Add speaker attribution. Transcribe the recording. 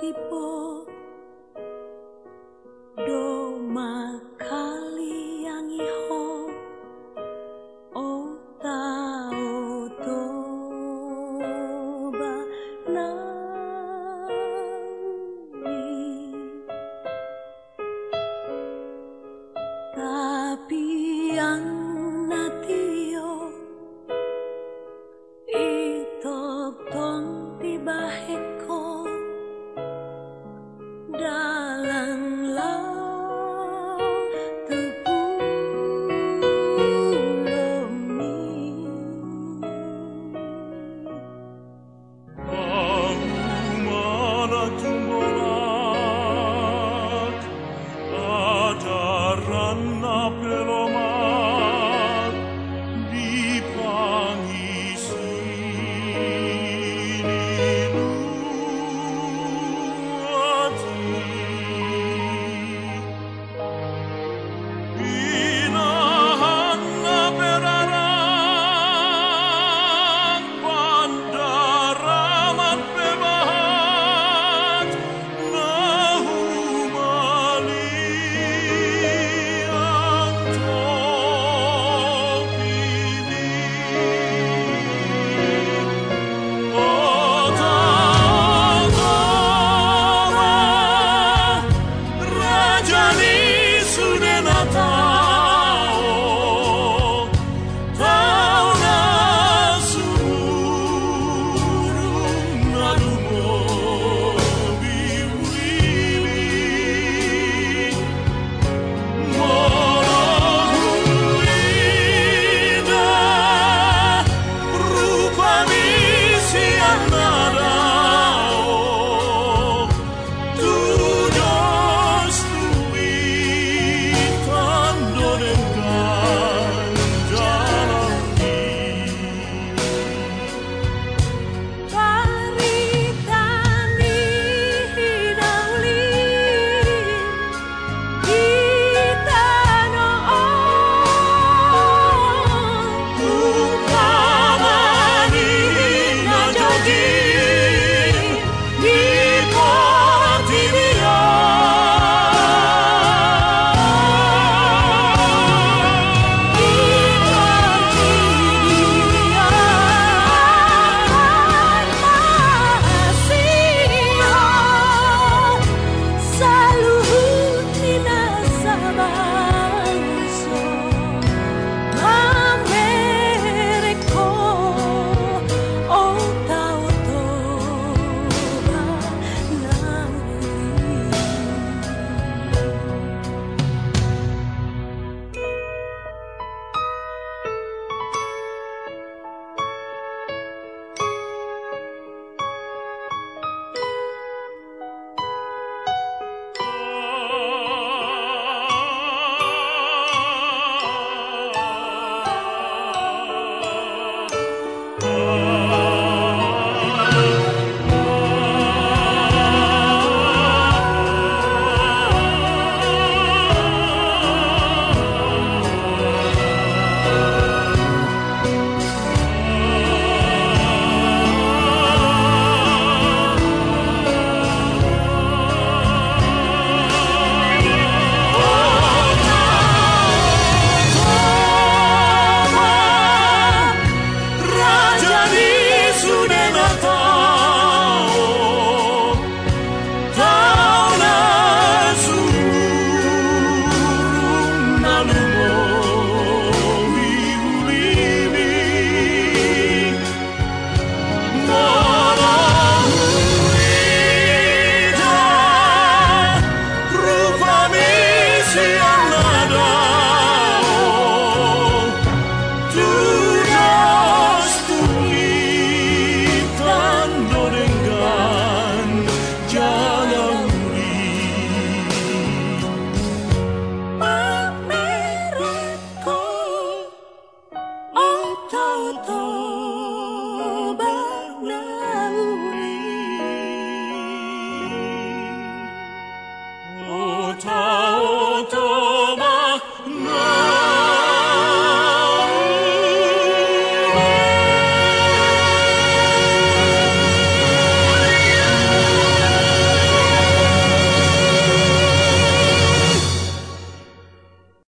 Speaker 1: people.